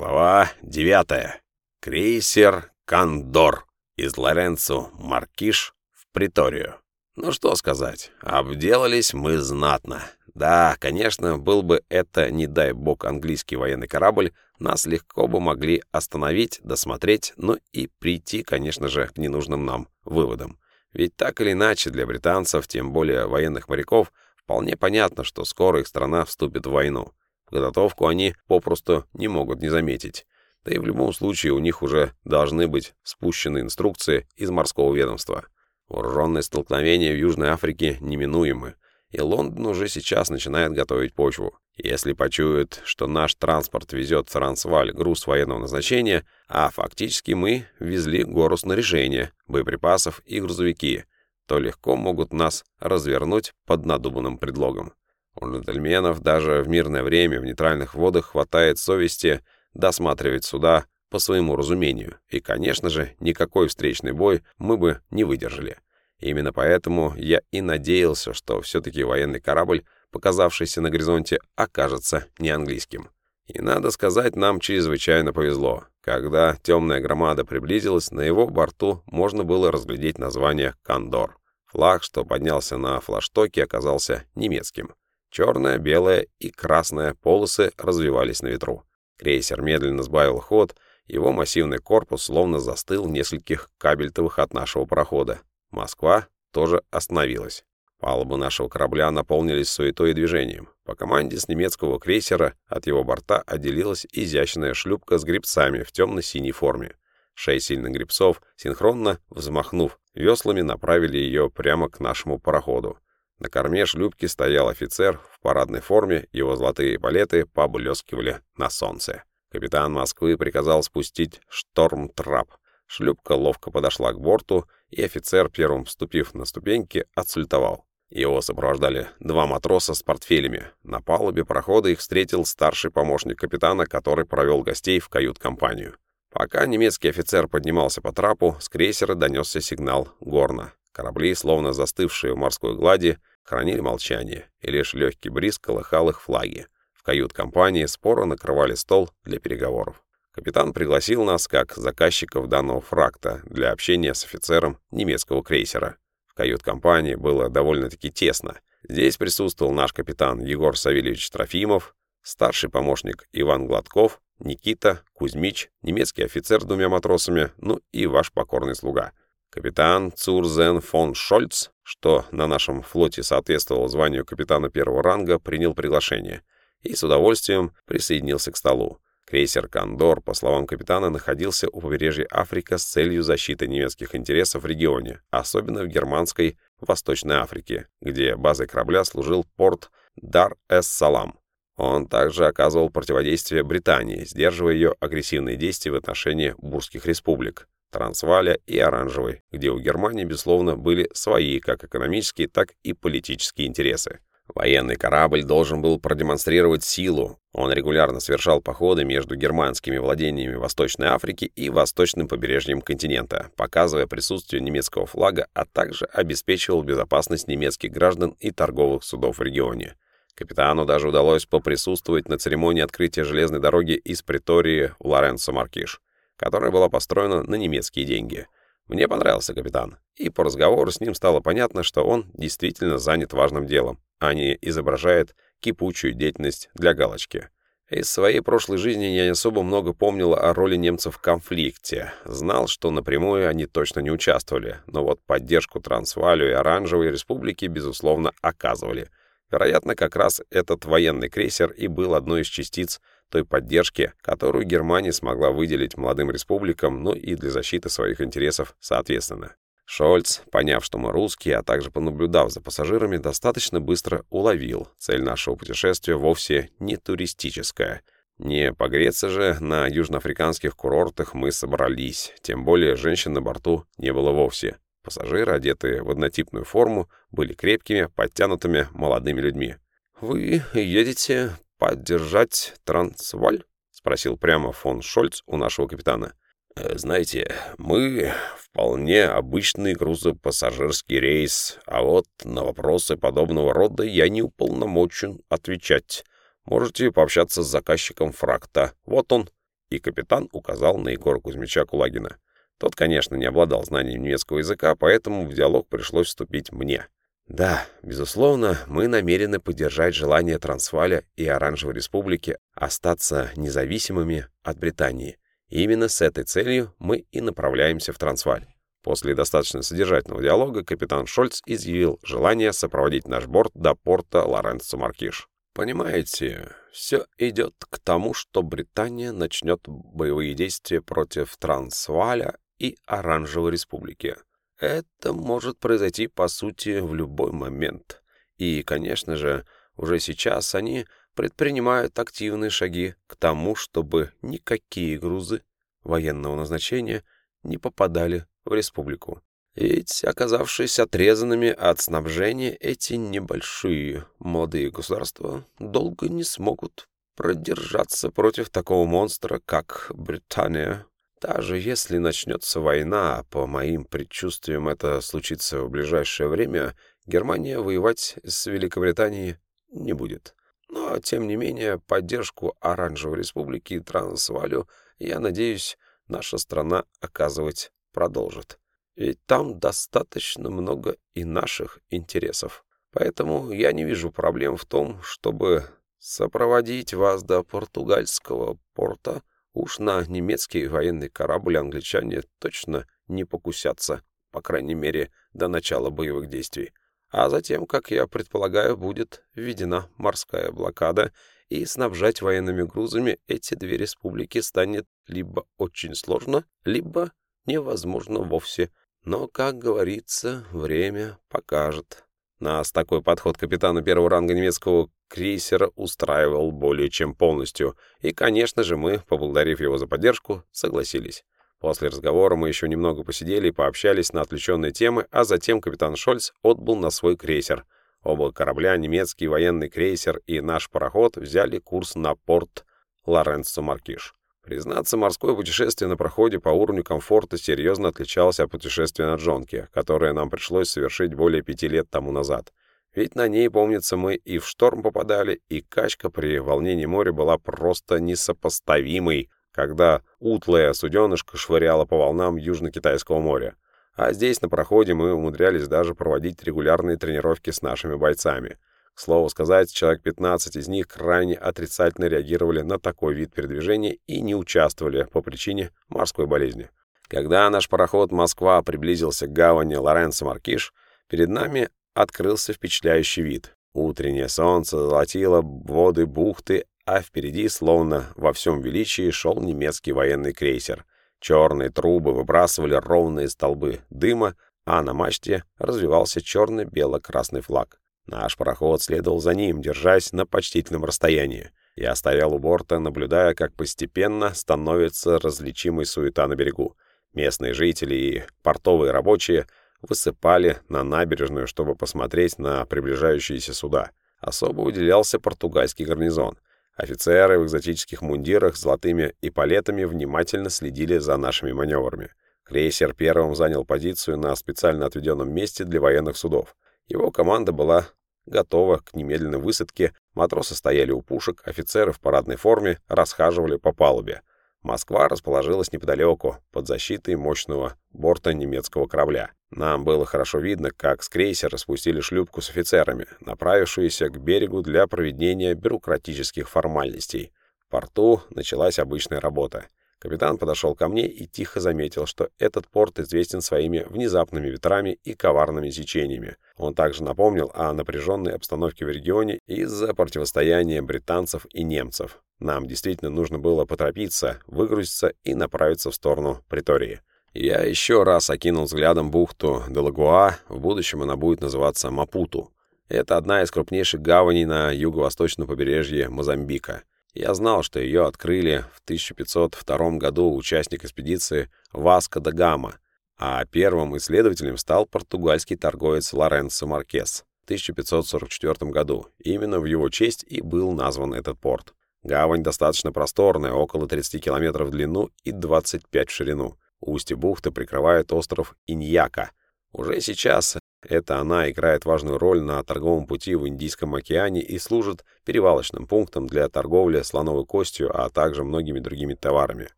Глава 9. Крейсер «Кондор» из Лоренцо Маркиш в Приторию. Ну что сказать, обделались мы знатно. Да, конечно, был бы это, не дай бог, английский военный корабль, нас легко бы могли остановить, досмотреть, ну и прийти, конечно же, к ненужным нам выводам. Ведь так или иначе для британцев, тем более военных моряков, вполне понятно, что скоро их страна вступит в войну. Подготовку они попросту не могут не заметить. Да и в любом случае у них уже должны быть спущены инструкции из морского ведомства. Вооруженные столкновения в Южной Африке неминуемы, и Лондон уже сейчас начинает готовить почву. Если почуют, что наш транспорт везет в Трансваль груз военного назначения, а фактически мы везли гору снаряжения, боеприпасов и грузовики, то легко могут нас развернуть под надуманным предлогом. У джентльменов даже в мирное время в нейтральных водах хватает совести досматривать суда по своему разумению, и, конечно же, никакой встречный бой мы бы не выдержали. Именно поэтому я и надеялся, что все-таки военный корабль, показавшийся на горизонте, окажется не английским. И, надо сказать, нам чрезвычайно повезло. Когда темная громада приблизилась, на его борту можно было разглядеть название «Кондор». Флаг, что поднялся на флаштоке, оказался немецким. Черная, белая и красная полосы развивались на ветру. Крейсер медленно сбавил ход, его массивный корпус словно застыл в нескольких кабельтовых от нашего парохода. Москва тоже остановилась. Палубы нашего корабля наполнились суетой и движением. По команде с немецкого крейсера от его борта отделилась изящная шлюпка с грибцами в темно-синей форме. Шесть сильных грибцов, синхронно взмахнув веслами, направили ее прямо к нашему пароходу. На корме шлюпки стоял офицер в парадной форме, его золотые палеты поблескивали на солнце. Капитан Москвы приказал спустить шторм-трап. Шлюпка ловко подошла к борту, и офицер, первым вступив на ступеньки, отсультовал. Его сопровождали два матроса с портфелями. На палубе парохода их встретил старший помощник капитана, который провел гостей в кают-компанию. Пока немецкий офицер поднимался по трапу, с крейсера донесся сигнал «Горно». Корабли, словно застывшие в морской глади, хранили молчание, и лишь легкий бриз колыхал их флаги. В кают-компании споро накрывали стол для переговоров. Капитан пригласил нас, как заказчиков данного фракта, для общения с офицером немецкого крейсера. В кают-компании было довольно-таки тесно. Здесь присутствовал наш капитан Егор Савельевич Трофимов, старший помощник Иван Гладков, Никита, Кузьмич, немецкий офицер с двумя матросами, ну и ваш покорный слуга — Капитан Цурзен фон Шольц, что на нашем флоте соответствовало званию капитана первого ранга, принял приглашение и с удовольствием присоединился к столу. Крейсер «Кондор», по словам капитана, находился у побережья Африки с целью защиты немецких интересов в регионе, особенно в германской Восточной Африке, где базой корабля служил порт Дар-эс-Салам. Он также оказывал противодействие Британии, сдерживая ее агрессивные действия в отношении бурских республик. Трансваля и Оранжевой, где у Германии, безусловно, были свои как экономические, так и политические интересы. Военный корабль должен был продемонстрировать силу. Он регулярно совершал походы между германскими владениями Восточной Африки и восточным побережьем континента, показывая присутствие немецкого флага, а также обеспечивал безопасность немецких граждан и торговых судов в регионе. Капитану даже удалось поприсутствовать на церемонии открытия железной дороги из Притории в Лоренцо-Маркиш которая была построена на немецкие деньги. Мне понравился капитан, и по разговору с ним стало понятно, что он действительно занят важным делом, а не изображает кипучую деятельность для галочки. Из своей прошлой жизни я не особо много помнил о роли немцев в конфликте. Знал, что напрямую они точно не участвовали, но вот поддержку Трансвалю и Оранжевой республики, безусловно, оказывали. Вероятно, как раз этот военный крейсер и был одной из частиц той поддержки, которую Германия смогла выделить молодым республикам, но и для защиты своих интересов соответственно. Шольц, поняв, что мы русские, а также понаблюдав за пассажирами, достаточно быстро уловил. Цель нашего путешествия вовсе не туристическая. Не погреться же на южноафриканских курортах мы собрались, тем более женщин на борту не было вовсе. Пассажиры, одетые в однотипную форму, были крепкими, подтянутыми молодыми людьми. «Вы едете поддержать Трансваль?» — спросил прямо фон Шольц у нашего капитана. «Э, «Знаете, мы вполне обычный грузопассажирский рейс, а вот на вопросы подобного рода я не уполномочен отвечать. Можете пообщаться с заказчиком фракта. Вот он». и капитан указал на Егора Кузьмича Кулагина. Тот, конечно, не обладал знанием немецкого языка, поэтому в диалог пришлось вступить мне. Да, безусловно, мы намерены поддержать желание Трансваля и Оранжевой Республики остаться независимыми от Британии. И именно с этой целью мы и направляемся в Трансваль. После достаточно содержательного диалога капитан Шольц изъявил желание сопроводить наш борт до порта Лоренцо-Маркиш. Понимаете, все идет к тому, что Британия начнет боевые действия против Трансваля и Оранжевой Республики. Это может произойти, по сути, в любой момент. И, конечно же, уже сейчас они предпринимают активные шаги к тому, чтобы никакие грузы военного назначения не попадали в республику. Ведь, оказавшись отрезанными от снабжения, эти небольшие молодые государства долго не смогут продержаться против такого монстра, как Британия, даже если начнется война, по моим предчувствиям это случится в ближайшее время, Германия воевать с Великобританией не будет. Но, тем не менее, поддержку Оранжевой Республики и Трансвалю, я надеюсь, наша страна оказывать продолжит. Ведь там достаточно много и наших интересов. Поэтому я не вижу проблем в том, чтобы сопроводить вас до португальского порта Уж на немецкий военный корабль англичане точно не покусятся, по крайней мере, до начала боевых действий. А затем, как я предполагаю, будет введена морская блокада, и снабжать военными грузами эти две республики станет либо очень сложно, либо невозможно вовсе. Но, как говорится, время покажет. Нас такой подход капитана первого ранга немецкого крейсера устраивал более чем полностью, и, конечно же, мы, поблагодарив его за поддержку, согласились. После разговора мы еще немного посидели и пообщались на отвлеченные темы, а затем капитан Шольц отбыл на свой крейсер. Оба корабля, немецкий военный крейсер и наш пароход, взяли курс на порт Лоренцо-Маркиш. Признаться, морское путешествие на проходе по уровню комфорта серьезно отличалось от путешествия на Джонке, которое нам пришлось совершить более пяти лет тому назад. Ведь на ней, помнится, мы и в шторм попадали, и качка при волнении моря была просто несопоставимой, когда утлая суденышко швыряла по волнам Южно-Китайского моря. А здесь, на проходе, мы умудрялись даже проводить регулярные тренировки с нашими бойцами — к слову сказать, человек 15 из них крайне отрицательно реагировали на такой вид передвижения и не участвовали по причине морской болезни. Когда наш пароход «Москва» приблизился к гавани Лоренцо-Маркиш, перед нами открылся впечатляющий вид. Утреннее солнце золотило воды бухты, а впереди, словно во всем величии, шел немецкий военный крейсер. Черные трубы выбрасывали ровные столбы дыма, а на мачте развивался черно-бело-красный флаг. Наш пароход следовал за ним, держась на почтительном расстоянии. Я стоял у борта, наблюдая, как постепенно становится различимой суета на берегу. Местные жители и портовые рабочие высыпали на набережную, чтобы посмотреть на приближающиеся суда. Особо выделялся португальский гарнизон. Офицеры в экзотических мундирах с золотыми эполетами внимательно следили за нашими маневрами. Крейсер первым занял позицию на специально отведенном месте для военных судов. Его команда была готова к немедленной высадке, матросы стояли у пушек, офицеры в парадной форме расхаживали по палубе. Москва расположилась неподалеку, под защитой мощного борта немецкого корабля. Нам было хорошо видно, как с крейсера спустили шлюпку с офицерами, направившуюся к берегу для проведения бюрократических формальностей. В порту началась обычная работа. Капитан подошел ко мне и тихо заметил, что этот порт известен своими внезапными ветрами и коварными течениями. Он также напомнил о напряженной обстановке в регионе из-за противостояния британцев и немцев. Нам действительно нужно было поторопиться, выгрузиться и направиться в сторону Притории. Я еще раз окинул взглядом бухту Делагуа, в будущем она будет называться Мапуту. Это одна из крупнейших гаваней на юго-восточном побережье Мозамбика. Я знал, что ее открыли в 1502 году участник экспедиции Васко да Гама, а первым исследователем стал португальский торговец Лоренцо Маркес в 1544 году. Именно в его честь и был назван этот порт. Гавань достаточно просторная, около 30 километров в длину и 25 в ширину. Устье бухты прикрывает остров Иньяка. Уже сейчас Это она играет важную роль на торговом пути в Индийском океане и служит перевалочным пунктом для торговли слоновой костью, а также многими другими товарами.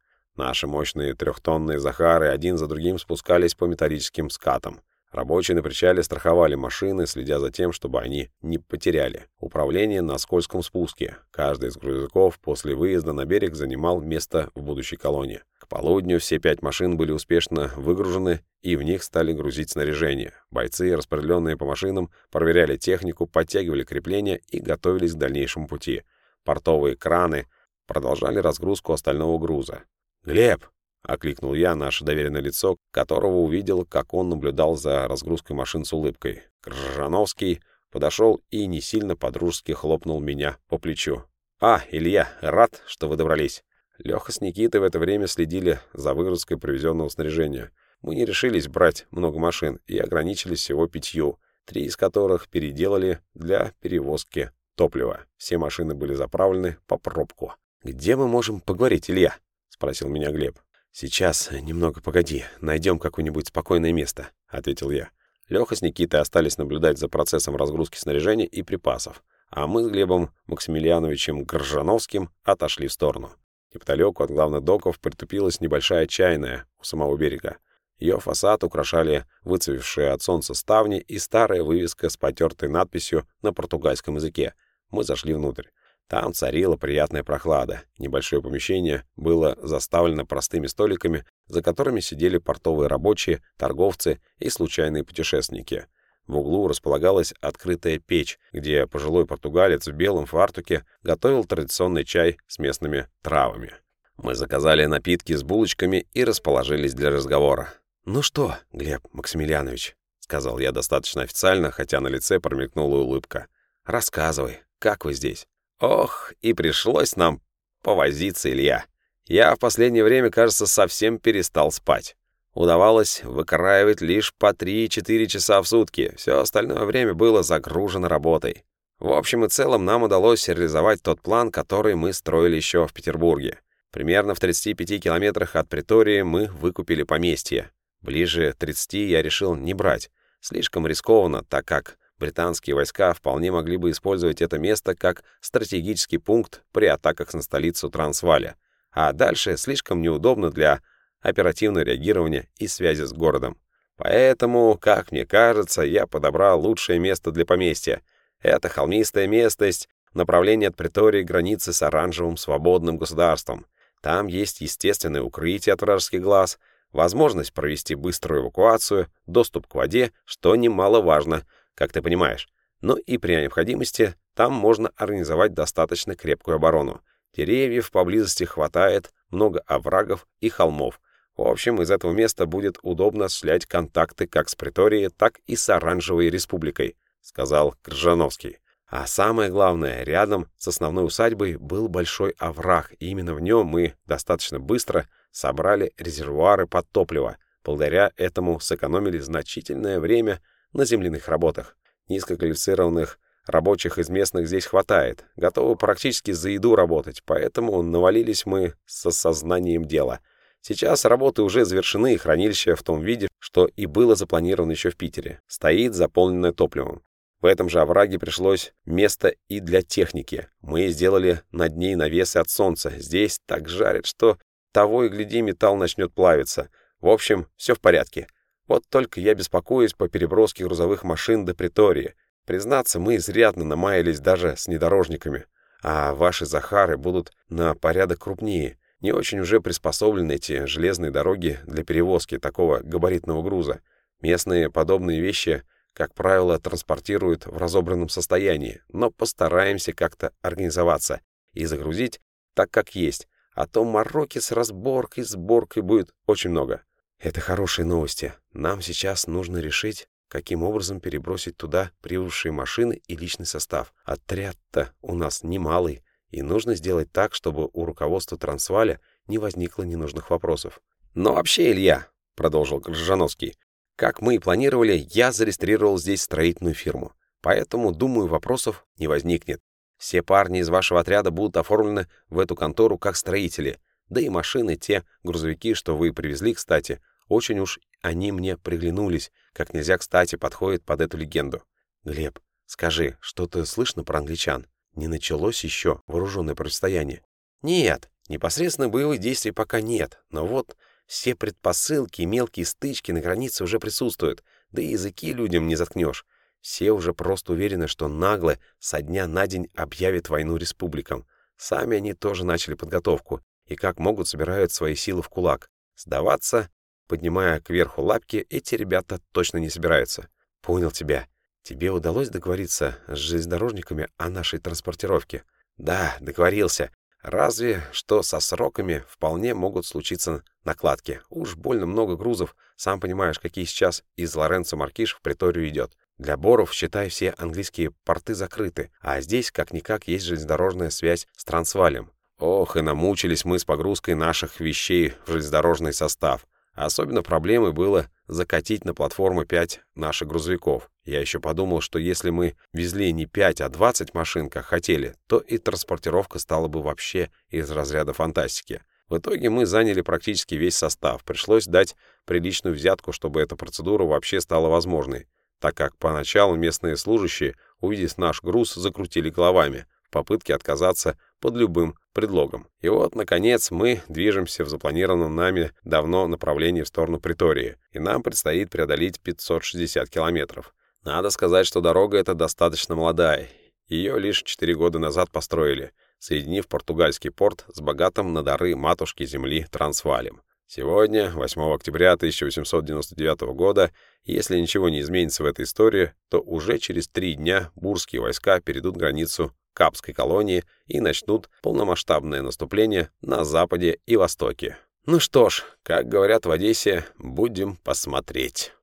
Наши мощные трехтонные «Захары» один за другим спускались по металлическим скатам. Рабочие на причале страховали машины, следя за тем, чтобы они не потеряли управление на скользком спуске. Каждый из грузовиков после выезда на берег занимал место в будущей колонии. К полудню все пять машин были успешно выгружены, и в них стали грузить снаряжение. Бойцы, распределенные по машинам, проверяли технику, подтягивали крепления и готовились к дальнейшему пути. Портовые краны продолжали разгрузку остального груза. «Глеб!» — окликнул я наше доверенное лицо, которого увидел, как он наблюдал за разгрузкой машин с улыбкой. Кржановский подошел и не сильно подружески хлопнул меня по плечу. «А, Илья, рад, что вы добрались». Леха с Никитой в это время следили за выгрузкой привезенного снаряжения. Мы не решились брать много машин и ограничились всего пятью, три из которых переделали для перевозки топлива. Все машины были заправлены по пробку. «Где мы можем поговорить, Илья?» — спросил меня Глеб. «Сейчас, немного погоди, найдем какое-нибудь спокойное место», — ответил я. Леха с Никитой остались наблюдать за процессом разгрузки снаряжения и припасов, а мы с Глебом Максимилиановичем Горжановским отошли в сторону. Неподалеку от главных доков притупилась небольшая чайная у самого берега. Ее фасад украшали выцвевшие от солнца ставни и старая вывеска с потертой надписью на португальском языке. Мы зашли внутрь. Там царила приятная прохлада. Небольшое помещение было заставлено простыми столиками, за которыми сидели портовые рабочие, торговцы и случайные путешественники. В углу располагалась открытая печь, где пожилой португалец в белом фартуке готовил традиционный чай с местными травами. Мы заказали напитки с булочками и расположились для разговора. «Ну что, Глеб Максимилианович», — сказал я достаточно официально, хотя на лице промелькнула улыбка. «Рассказывай, как вы здесь?» Ох, и пришлось нам повозиться, Илья. Я в последнее время, кажется, совсем перестал спать. Удавалось выкраивать лишь по 3-4 часа в сутки. Все остальное время было загружено работой. В общем и целом нам удалось реализовать тот план, который мы строили еще в Петербурге. Примерно в 35 километрах от Притории мы выкупили поместье. Ближе 30 я решил не брать. Слишком рискованно, так как Британские войска вполне могли бы использовать это место как стратегический пункт при атаках на столицу Трансваля, а дальше слишком неудобно для оперативного реагирования и связи с городом. Поэтому, как мне кажется, я подобрал лучшее место для поместья. Это холмистая местность, направление от Притории границы с оранжевым свободным государством. Там есть естественное укрытие от вражеских глаз, возможность провести быструю эвакуацию, доступ к воде, что немаловажно — как ты понимаешь. Но и при необходимости там можно организовать достаточно крепкую оборону. Деревьев поблизости хватает, много оврагов и холмов. В общем, из этого места будет удобно осуществлять контакты как с Приторией, так и с Оранжевой Республикой, сказал Кржановский. А самое главное, рядом с основной усадьбой был большой овраг, и именно в нем мы достаточно быстро собрали резервуары под топливо. Благодаря этому сэкономили значительное время на земляных работах. Низкоквалифицированных рабочих из местных здесь хватает, готовы практически за еду работать, поэтому навалились мы с осознанием дела. Сейчас работы уже завершены, и хранилище в том виде, что и было запланировано еще в Питере, стоит заполненное топливом. В этом же овраге пришлось место и для техники. Мы сделали над ней навесы от солнца. Здесь так жарит, что того и гляди металл начнет плавиться. В общем, все в порядке. Вот только я беспокоюсь по переброске грузовых машин до Притории. Признаться, мы изрядно намаялись даже с внедорожниками. А ваши Захары будут на порядок крупнее. Не очень уже приспособлены эти железные дороги для перевозки такого габаритного груза. Местные подобные вещи, как правило, транспортируют в разобранном состоянии, но постараемся как-то организоваться и загрузить так, как есть, а то мороки с разборкой, сборкой будет очень много. Это хорошие новости. Нам сейчас нужно решить, каким образом перебросить туда прибывшие машины и личный состав. Отряд-то у нас немалый, и нужно сделать так, чтобы у руководства Трансваля не возникло ненужных вопросов. «Но вообще, Илья», — продолжил Крыжановский, «как мы и планировали, я зарегистрировал здесь строительную фирму. Поэтому, думаю, вопросов не возникнет. Все парни из вашего отряда будут оформлены в эту контору как строители. Да и машины, те грузовики, что вы привезли, кстати, очень уж они мне приглянулись, как нельзя кстати подходит под эту легенду. Глеб, скажи, что-то слышно про англичан? Не началось еще вооруженное противостояние? Нет, непосредственно боевых действий пока нет, но вот все предпосылки и мелкие стычки на границе уже присутствуют, да и языки людям не заткнешь. Все уже просто уверены, что нагло со дня на день объявят войну республикам. Сами они тоже начали подготовку и как могут собирают свои силы в кулак. Сдаваться, поднимая кверху лапки, эти ребята точно не собираются. Понял тебя. Тебе удалось договориться с железнодорожниками о нашей транспортировке? Да, договорился. Разве что со сроками вполне могут случиться накладки. Уж больно много грузов, сам понимаешь, какие сейчас из Лоренцо Маркиш в приторию идет. Для Боров, считай, все английские порты закрыты, а здесь как-никак есть железнодорожная связь с Трансвалем. Ох, и намучились мы с погрузкой наших вещей в железнодорожный состав. Особенно проблемой было закатить на платформу 5 наших грузовиков. Я еще подумал, что если мы везли не 5, а 20 машин, как хотели, то и транспортировка стала бы вообще из разряда фантастики. В итоге мы заняли практически весь состав. Пришлось дать приличную взятку, чтобы эта процедура вообще стала возможной, так как поначалу местные служащие, увидев наш груз, закрутили головами в попытке отказаться под любым предлогом. И вот, наконец, мы движемся в запланированном нами давно направлении в сторону Притории, и нам предстоит преодолеть 560 километров. Надо сказать, что дорога эта достаточно молодая. Ее лишь 4 года назад построили, соединив португальский порт с богатым на дары матушки земли Трансвалем. Сегодня, 8 октября 1899 года, если ничего не изменится в этой истории, то уже через три дня бурские войска перейдут границу Капской колонии и начнут полномасштабное наступление на западе и востоке. Ну что ж, как говорят в Одессе, будем посмотреть.